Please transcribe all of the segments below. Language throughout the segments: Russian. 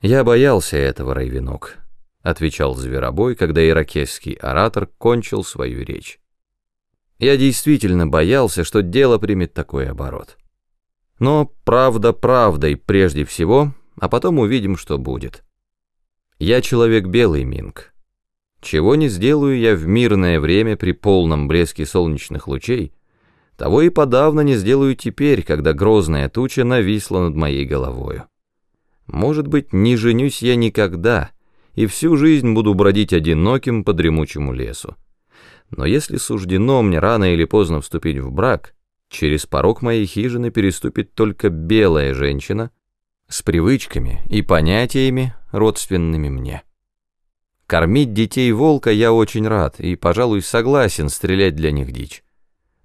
«Я боялся этого, Райвенок», — отвечал Зверобой, когда иракесский оратор кончил свою речь. «Я действительно боялся, что дело примет такой оборот. Но правда правдой прежде всего, а потом увидим, что будет. Я человек белый, Минг. Чего не сделаю я в мирное время при полном блеске солнечных лучей, того и подавно не сделаю теперь, когда грозная туча нависла над моей головою. Может быть, не женюсь я никогда, и всю жизнь буду бродить одиноким по дремучему лесу. Но если суждено мне рано или поздно вступить в брак, через порог моей хижины переступит только белая женщина с привычками и понятиями, родственными мне. Кормить детей волка я очень рад и, пожалуй, согласен стрелять для них дичь.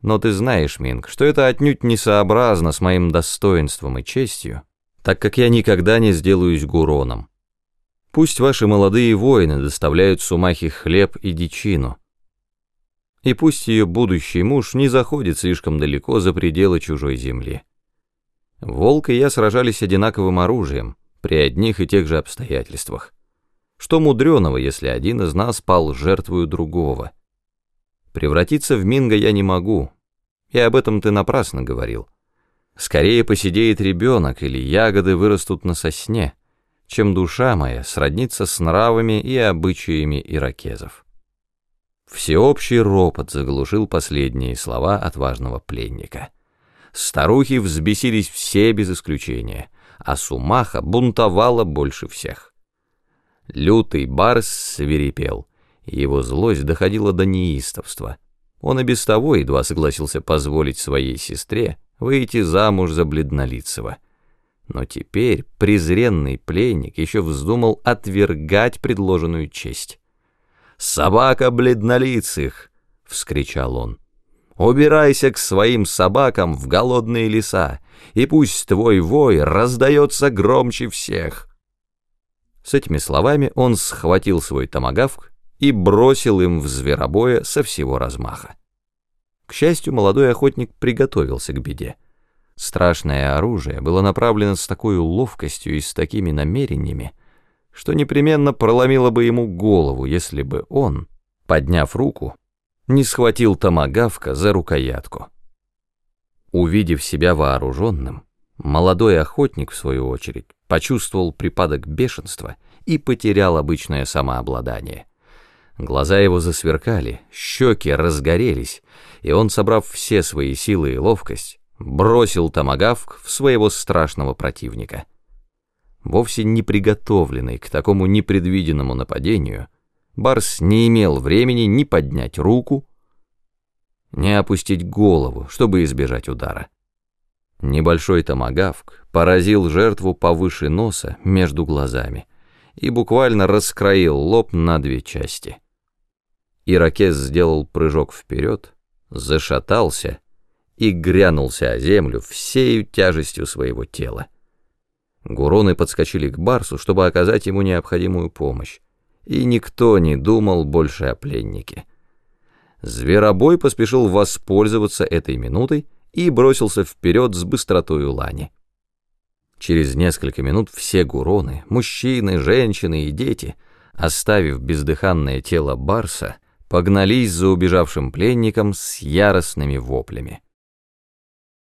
Но ты знаешь, Минг, что это отнюдь несообразно с моим достоинством и честью, так как я никогда не сделаюсь гуроном. Пусть ваши молодые воины доставляют Сумахе хлеб и дичину, и пусть ее будущий муж не заходит слишком далеко за пределы чужой земли. Волк и я сражались одинаковым оружием, при одних и тех же обстоятельствах. Что мудреного, если один из нас пал жертвою другого? Превратиться в Минга я не могу, и об этом ты напрасно говорил. Скорее посидеет ребенок или ягоды вырастут на сосне, чем душа моя сроднится с нравами и обычаями иракезов. Всеобщий ропот заглушил последние слова отважного пленника. Старухи взбесились все без исключения, а Сумаха бунтовала больше всех. Лютый барс свирепел, его злость доходила до неистовства. Он и без того едва согласился позволить своей сестре выйти замуж за бледнолицего. Но теперь презренный пленник еще вздумал отвергать предложенную честь. «Собака бледнолицых!» — вскричал он. «Убирайся к своим собакам в голодные леса, и пусть твой вой раздается громче всех!» С этими словами он схватил свой томагавк и бросил им в зверобоя со всего размаха. К счастью, молодой охотник приготовился к беде. Страшное оружие было направлено с такой ловкостью и с такими намерениями, что непременно проломило бы ему голову, если бы он, подняв руку, не схватил томагавка за рукоятку. Увидев себя вооруженным, молодой охотник, в свою очередь, почувствовал припадок бешенства и потерял обычное самообладание. Глаза его засверкали, щеки разгорелись, и он, собрав все свои силы и ловкость, бросил томагавк в своего страшного противника. Вовсе не приготовленный к такому непредвиденному нападению, Барс не имел времени ни поднять руку, ни опустить голову, чтобы избежать удара. Небольшой томагавк поразил жертву повыше носа между глазами и буквально раскроил лоб на две части. Иракез сделал прыжок вперед, зашатался и грянулся о землю всею тяжестью своего тела. Гуроны подскочили к Барсу, чтобы оказать ему необходимую помощь, и никто не думал больше о пленнике. Зверобой поспешил воспользоваться этой минутой и бросился вперед с быстротой лани. Через несколько минут все гуроны, мужчины, женщины и дети, оставив бездыханное тело Барса, погнались за убежавшим пленником с яростными воплями.